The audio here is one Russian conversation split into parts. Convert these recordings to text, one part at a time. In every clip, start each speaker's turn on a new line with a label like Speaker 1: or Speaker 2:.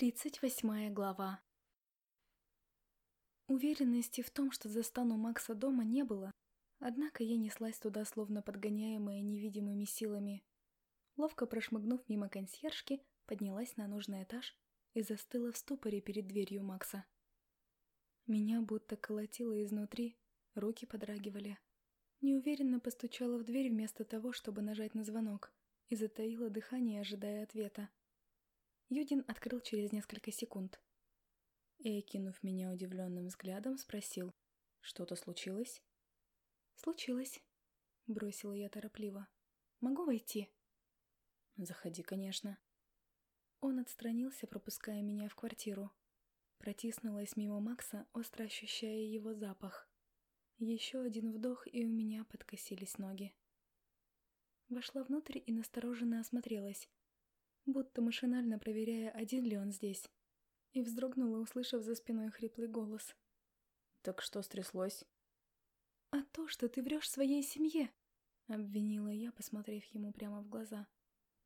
Speaker 1: Тридцать восьмая глава Уверенности в том, что застану Макса дома, не было, однако я неслась туда, словно подгоняемая невидимыми силами. Ловко прошмыгнув мимо консьержки, поднялась на нужный этаж и застыла в ступоре перед дверью Макса. Меня будто колотило изнутри, руки подрагивали. Неуверенно постучала в дверь вместо того, чтобы нажать на звонок, и затаила дыхание, ожидая ответа. Юдин открыл через несколько секунд. И, окинув меня удивленным взглядом, спросил, «Что-то случилось?» «Случилось», — бросила я торопливо. «Могу войти?» «Заходи, конечно». Он отстранился, пропуская меня в квартиру. Протиснулась мимо Макса, остро ощущая его запах. Еще один вдох, и у меня подкосились ноги. Вошла внутрь и настороженно осмотрелась, будто машинально проверяя, один ли он здесь, и вздрогнула, услышав за спиной хриплый голос. «Так что стряслось?» «А то, что ты врешь своей семье!» — обвинила я, посмотрев ему прямо в глаза.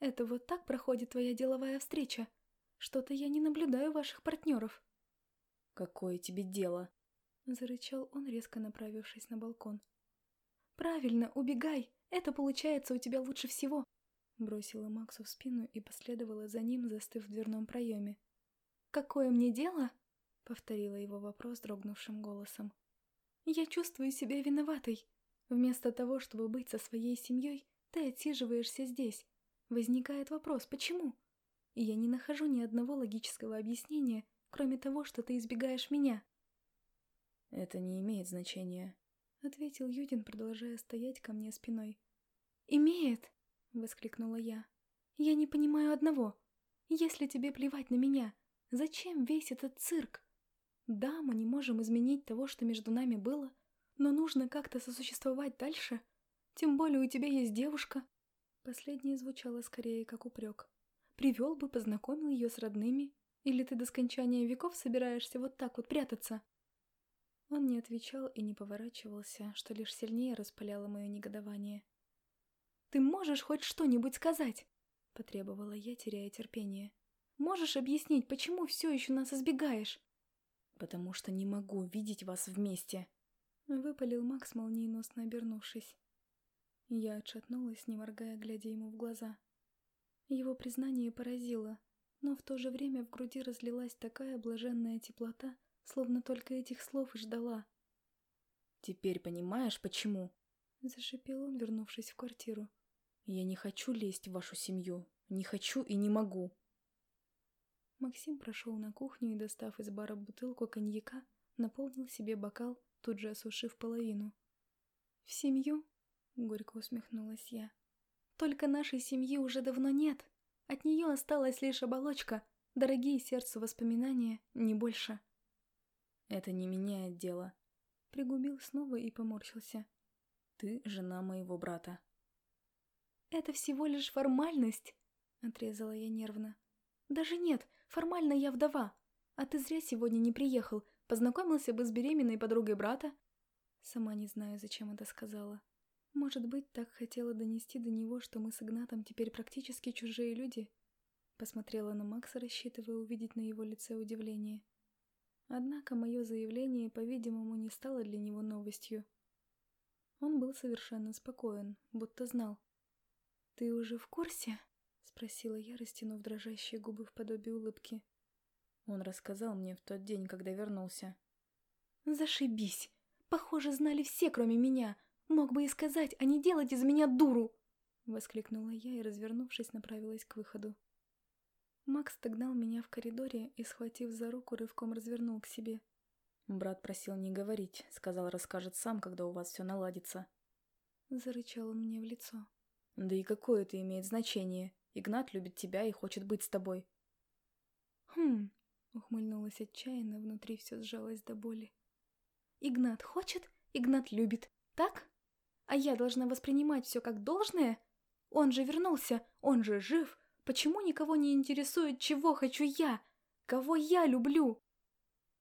Speaker 1: «Это вот так проходит твоя деловая встреча? Что-то я не наблюдаю ваших партнеров». «Какое тебе дело?» — зарычал он, резко направившись на балкон. «Правильно, убегай! Это получается у тебя лучше всего!» Бросила Максу в спину и последовала за ним, застыв в дверном проеме. «Какое мне дело?» — повторила его вопрос дрогнувшим голосом. «Я чувствую себя виноватой. Вместо того, чтобы быть со своей семьей, ты отсиживаешься здесь. Возникает вопрос, почему? И я не нахожу ни одного логического объяснения, кроме того, что ты избегаешь меня». «Это не имеет значения», — ответил Юдин, продолжая стоять ко мне спиной. «Имеет!» — воскликнула я. «Я не понимаю одного. Если тебе плевать на меня, зачем весь этот цирк? Да, мы не можем изменить того, что между нами было, но нужно как-то сосуществовать дальше. Тем более у тебя есть девушка». Последнее звучало скорее как упрек. «Привел бы, познакомил ее с родными. Или ты до скончания веков собираешься вот так вот прятаться?» Он не отвечал и не поворачивался, что лишь сильнее распаляло мое негодование. Ты можешь хоть что-нибудь сказать?» — потребовала я, теряя терпение. «Можешь объяснить, почему все еще нас избегаешь?» «Потому что не могу видеть вас вместе», — выпалил Макс, молниеносно обернувшись. Я отшатнулась, не моргая, глядя ему в глаза. Его признание поразило, но в то же время в груди разлилась такая блаженная теплота, словно только этих слов и ждала. «Теперь понимаешь, почему?» — зашипел он, вернувшись в квартиру. Я не хочу лезть в вашу семью. Не хочу и не могу. Максим прошел на кухню и, достав из бара бутылку коньяка, наполнил себе бокал, тут же осушив половину. «В семью?» — горько усмехнулась я. «Только нашей семьи уже давно нет. От нее осталась лишь оболочка, дорогие сердцу воспоминания, не больше». «Это не меняет дело», — пригубил снова и поморщился. «Ты жена моего брата». «Это всего лишь формальность», — отрезала я нервно. «Даже нет, формально я вдова. А ты зря сегодня не приехал, познакомился бы с беременной подругой брата». Сама не знаю, зачем это сказала. Может быть, так хотела донести до него, что мы с Игнатом теперь практически чужие люди? Посмотрела на Макса, рассчитывая увидеть на его лице удивление. Однако мое заявление, по-видимому, не стало для него новостью. Он был совершенно спокоен, будто знал, «Ты уже в курсе?» — спросила я, растянув дрожащие губы в подобие улыбки. Он рассказал мне в тот день, когда вернулся. «Зашибись! Похоже, знали все, кроме меня. Мог бы и сказать, а не делать из меня дуру!» Воскликнула я и, развернувшись, направилась к выходу. Макс догнал меня в коридоре и, схватив за руку, рывком развернул к себе. «Брат просил не говорить, сказал, расскажет сам, когда у вас все наладится». Зарычал он мне в лицо. Да и какое это имеет значение? Игнат любит тебя и хочет быть с тобой. Хм, ухмыльнулась отчаянно, внутри все сжалось до боли. Игнат хочет, Игнат любит, так? А я должна воспринимать все как должное? Он же вернулся, он же жив. Почему никого не интересует, чего хочу я? Кого я люблю?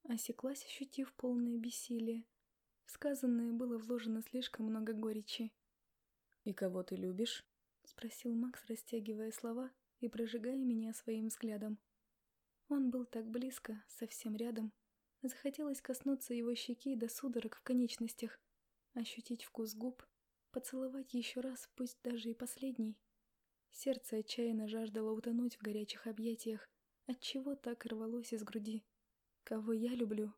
Speaker 1: Осеклась, ощутив полное бессилие. В сказанное было вложено слишком много горечи. «И кого ты любишь?» — спросил Макс, растягивая слова и прожигая меня своим взглядом. Он был так близко, совсем рядом. Захотелось коснуться его щеки до судорог в конечностях, ощутить вкус губ, поцеловать еще раз, пусть даже и последний. Сердце отчаянно жаждало утонуть в горячих объятиях, отчего так рвалось из груди. Кого я люблю?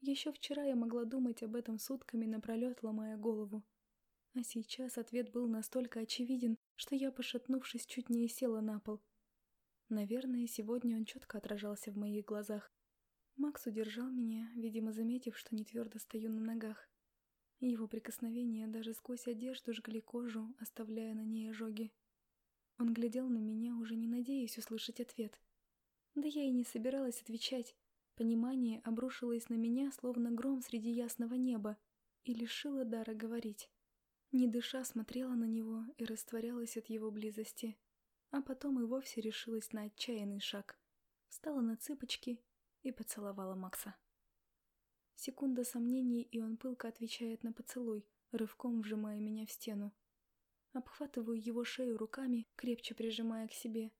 Speaker 1: Еще вчера я могла думать об этом сутками напролет, ломая голову. А сейчас ответ был настолько очевиден, что я, пошатнувшись, чуть не села на пол. Наверное, сегодня он четко отражался в моих глазах. Макс удержал меня, видимо, заметив, что не твердо стою на ногах. Его прикосновения даже сквозь одежду жгли кожу, оставляя на ней ожоги. Он глядел на меня, уже не надеясь услышать ответ. Да я и не собиралась отвечать. Понимание обрушилось на меня, словно гром среди ясного неба, и лишило дара говорить. Не дыша смотрела на него и растворялась от его близости. А потом и вовсе решилась на отчаянный шаг. Встала на цыпочки и поцеловала Макса. Секунда сомнений, и он пылко отвечает на поцелуй, рывком вжимая меня в стену. Обхватываю его шею руками, крепче прижимая к себе.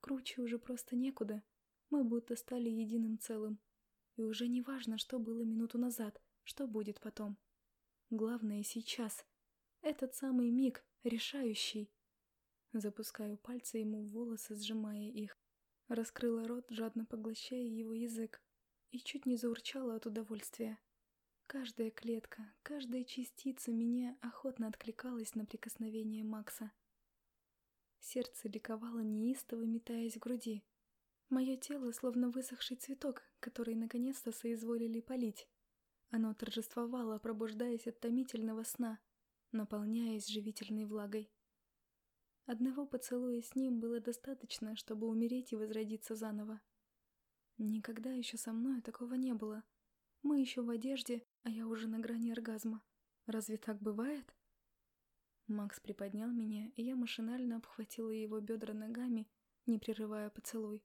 Speaker 1: Круче уже просто некуда. Мы будто стали единым целым. И уже не важно, что было минуту назад, что будет потом. Главное сейчас. Этот самый миг, решающий. Запускаю пальцы ему в волосы, сжимая их. Раскрыла рот, жадно поглощая его язык и чуть не заурчала от удовольствия. Каждая клетка, каждая частица меня охотно откликалась на прикосновение Макса. Сердце ликовало неистово, метаясь в груди. Мое тело словно высохший цветок, который наконец-то соизволили полить. Оно торжествовало, пробуждаясь от томительного сна, наполняясь живительной влагой. Одного поцелуя с ним было достаточно, чтобы умереть и возродиться заново. Никогда еще со мной такого не было. Мы еще в одежде, а я уже на грани оргазма. Разве так бывает? Макс приподнял меня, и я машинально обхватила его бедра ногами, не прерывая поцелуй.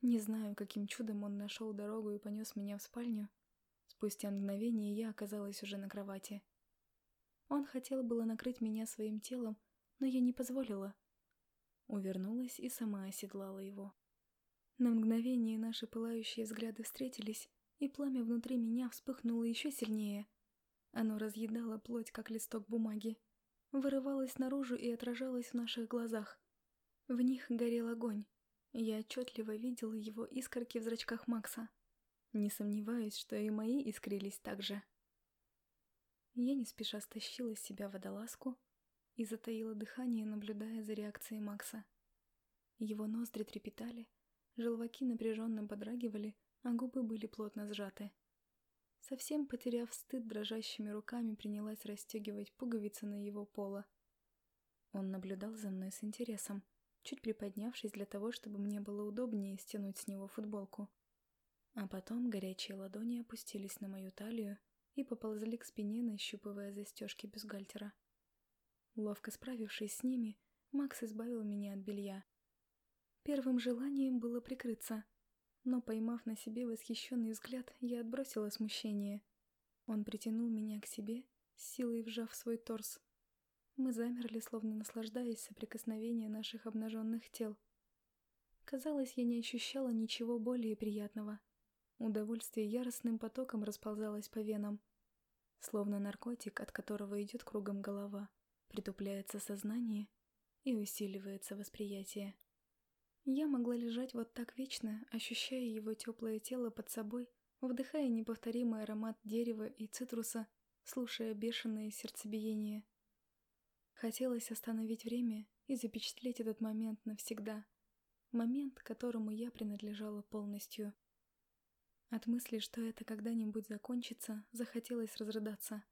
Speaker 1: Не знаю, каким чудом он нашел дорогу и понес меня в спальню. Спустя мгновение я оказалась уже на кровати. Он хотел было накрыть меня своим телом, но я не позволила. Увернулась и сама оседлала его. На мгновение наши пылающие взгляды встретились, и пламя внутри меня вспыхнуло еще сильнее. Оно разъедало плоть, как листок бумаги. Вырывалось наружу и отражалось в наших глазах. В них горел огонь. Я отчетливо видела его искорки в зрачках Макса. Не сомневаюсь, что и мои искрились так же. Я не спеша стащила с себя водолазку и затаила дыхание, наблюдая за реакцией Макса. Его ноздри трепетали, Желваки напряженно подрагивали, а губы были плотно сжаты. Совсем потеряв стыд, дрожащими руками принялась расстегивать пуговицы на его поло. Он наблюдал за мной с интересом, чуть приподнявшись для того, чтобы мне было удобнее стянуть с него футболку. А потом горячие ладони опустились на мою талию и поползли к спине, нащупывая застежки бюстгальтера. Ловко справившись с ними, Макс избавил меня от белья, Первым желанием было прикрыться, но, поймав на себе восхищенный взгляд, я отбросила смущение. Он притянул меня к себе, с силой вжав свой торс. Мы замерли, словно наслаждаясь соприкосновением наших обнаженных тел. Казалось, я не ощущала ничего более приятного. Удовольствие яростным потоком расползалось по венам. Словно наркотик, от которого идет кругом голова, притупляется сознание и усиливается восприятие. Я могла лежать вот так вечно, ощущая его теплое тело под собой, вдыхая неповторимый аромат дерева и цитруса, слушая бешеное сердцебиение. Хотелось остановить время и запечатлеть этот момент навсегда. Момент, которому я принадлежала полностью. От мысли, что это когда-нибудь закончится, захотелось разрыдаться.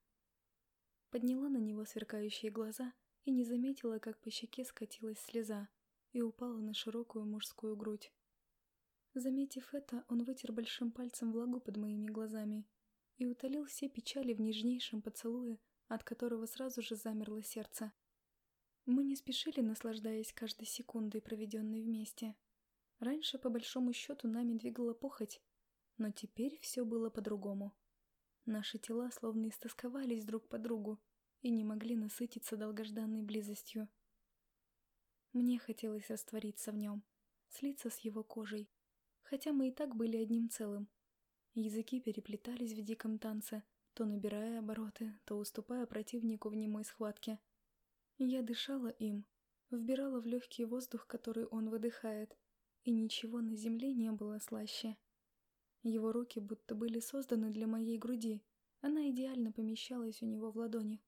Speaker 1: Подняла на него сверкающие глаза и не заметила, как по щеке скатилась слеза и упала на широкую мужскую грудь. Заметив это, он вытер большим пальцем влагу под моими глазами и утолил все печали в нежнейшем поцелуе, от которого сразу же замерло сердце. Мы не спешили, наслаждаясь каждой секундой, проведенной вместе. Раньше, по большому счету, нами двигала похоть, но теперь все было по-другому. Наши тела словно истосковались друг по другу и не могли насытиться долгожданной близостью. Мне хотелось раствориться в нем, слиться с его кожей, хотя мы и так были одним целым. Языки переплетались в диком танце, то набирая обороты, то уступая противнику в немой схватке. Я дышала им, вбирала в легкий воздух, который он выдыхает, и ничего на земле не было слаще. Его руки будто были созданы для моей груди, она идеально помещалась у него в ладони.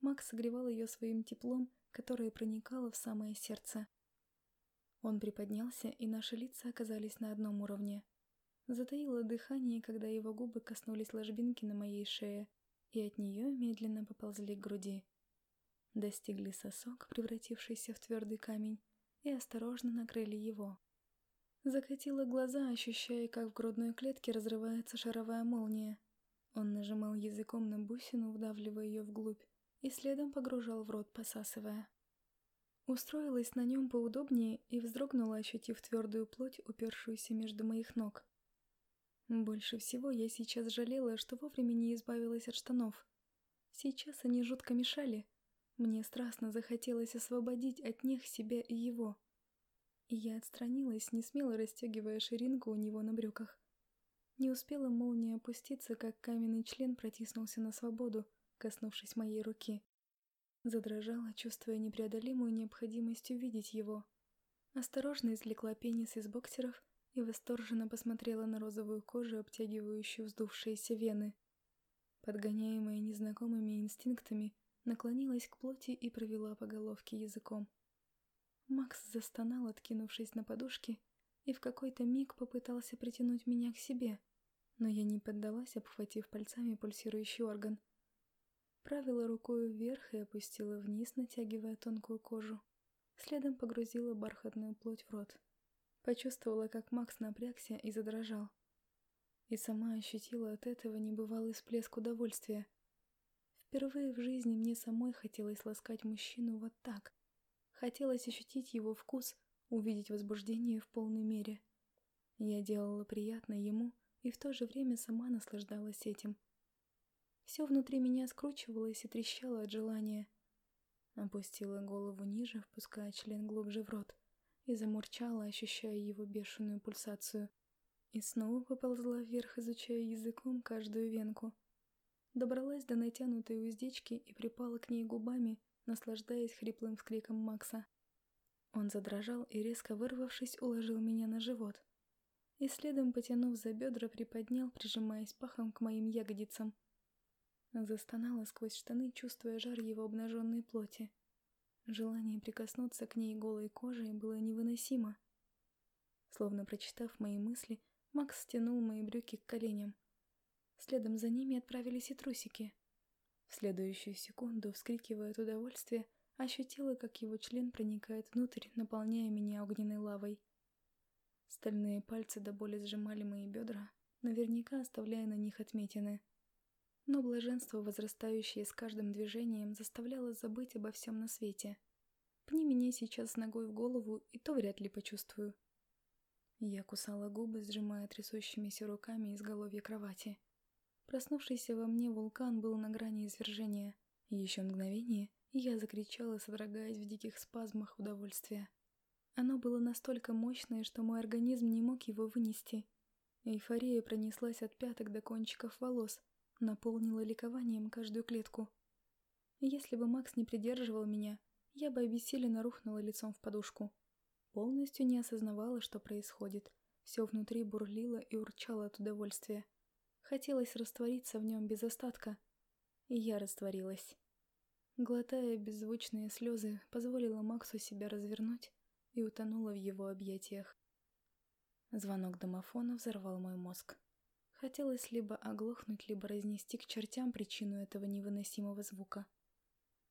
Speaker 1: Макс согревал ее своим теплом, которое проникало в самое сердце. Он приподнялся, и наши лица оказались на одном уровне. Затаило дыхание, когда его губы коснулись ложбинки на моей шее, и от нее медленно поползли к груди. Достигли сосок, превратившийся в твердый камень, и осторожно накрыли его. Закатила глаза, ощущая, как в грудной клетке разрывается шаровая молния. Он нажимал языком на бусину, вдавливая ее вглубь, и следом погружал в рот, посасывая. Устроилась на нем поудобнее и вздрогнула, ощутив твердую плоть, упершуюся между моих ног. Больше всего я сейчас жалела, что вовремя не избавилась от штанов. Сейчас они жутко мешали. Мне страстно захотелось освободить от них себя и его. Я отстранилась, не смело расстегивая ширинку у него на брюках. Не успела молния опуститься, как каменный член протиснулся на свободу, коснувшись моей руки. Задрожала, чувствуя непреодолимую необходимость увидеть его. Осторожно извлекла пенис из боксеров и восторженно посмотрела на розовую кожу, обтягивающую вздувшиеся вены. Подгоняемая незнакомыми инстинктами, наклонилась к плоти и провела по головке языком. Макс застонал, откинувшись на подушке, и в какой-то миг попытался притянуть меня к себе, но я не поддалась, обхватив пальцами пульсирующий орган. Правила рукой вверх и опустила вниз, натягивая тонкую кожу. Следом погрузила бархатную плоть в рот. Почувствовала, как Макс напрягся и задрожал. И сама ощутила от этого небывалый всплеск удовольствия. Впервые в жизни мне самой хотелось ласкать мужчину вот так. Хотелось ощутить его вкус, увидеть возбуждение в полной мере. Я делала приятно ему и в то же время сама наслаждалась этим. Все внутри меня скручивалось и трещало от желания. Опустила голову ниже, впуская член глубже в рот, и замурчала, ощущая его бешеную пульсацию. И снова поползла вверх, изучая языком каждую венку. Добралась до натянутой уздечки и припала к ней губами, наслаждаясь хриплым вскриком Макса. Он задрожал и, резко вырвавшись, уложил меня на живот. И следом, потянув за бедра, приподнял, прижимаясь пахом к моим ягодицам. Застонала сквозь штаны, чувствуя жар его обнаженной плоти. Желание прикоснуться к ней голой кожей было невыносимо. Словно прочитав мои мысли, Макс стянул мои брюки к коленям. Следом за ними отправились и трусики. В следующую секунду, вскрикивая от удовольствия, ощутила, как его член проникает внутрь, наполняя меня огненной лавой. Стальные пальцы до боли сжимали мои бедра, наверняка оставляя на них отметины. Но блаженство, возрастающее с каждым движением, заставляло забыть обо всем на свете. Пни меня сейчас ногой в голову, и то вряд ли почувствую. Я кусала губы, сжимая трясущимися руками изголовье кровати. Проснувшийся во мне вулкан был на грани извержения. Еще мгновение, и я закричала, содрогаясь в диких спазмах удовольствия. Оно было настолько мощное, что мой организм не мог его вынести. Эйфория пронеслась от пяток до кончиков волос, наполнила ликованием каждую клетку. Если бы Макс не придерживал меня, я бы обессиленно рухнула лицом в подушку. Полностью не осознавала, что происходит. Все внутри бурлило и урчало от удовольствия. Хотелось раствориться в нем без остатка. И я растворилась. Глотая беззвучные слезы, позволила Максу себя развернуть и утонула в его объятиях. Звонок домофона взорвал мой мозг. Хотелось либо оглохнуть, либо разнести к чертям причину этого невыносимого звука.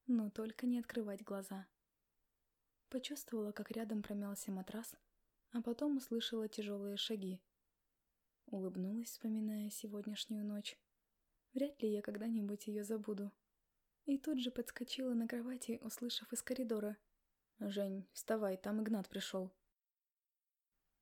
Speaker 1: Но только не открывать глаза. Почувствовала, как рядом промялся матрас, а потом услышала тяжелые шаги. Улыбнулась, вспоминая сегодняшнюю ночь. Вряд ли я когда-нибудь ее забуду. И тут же подскочила на кровати, услышав из коридора. «Жень, вставай, там Игнат пришел».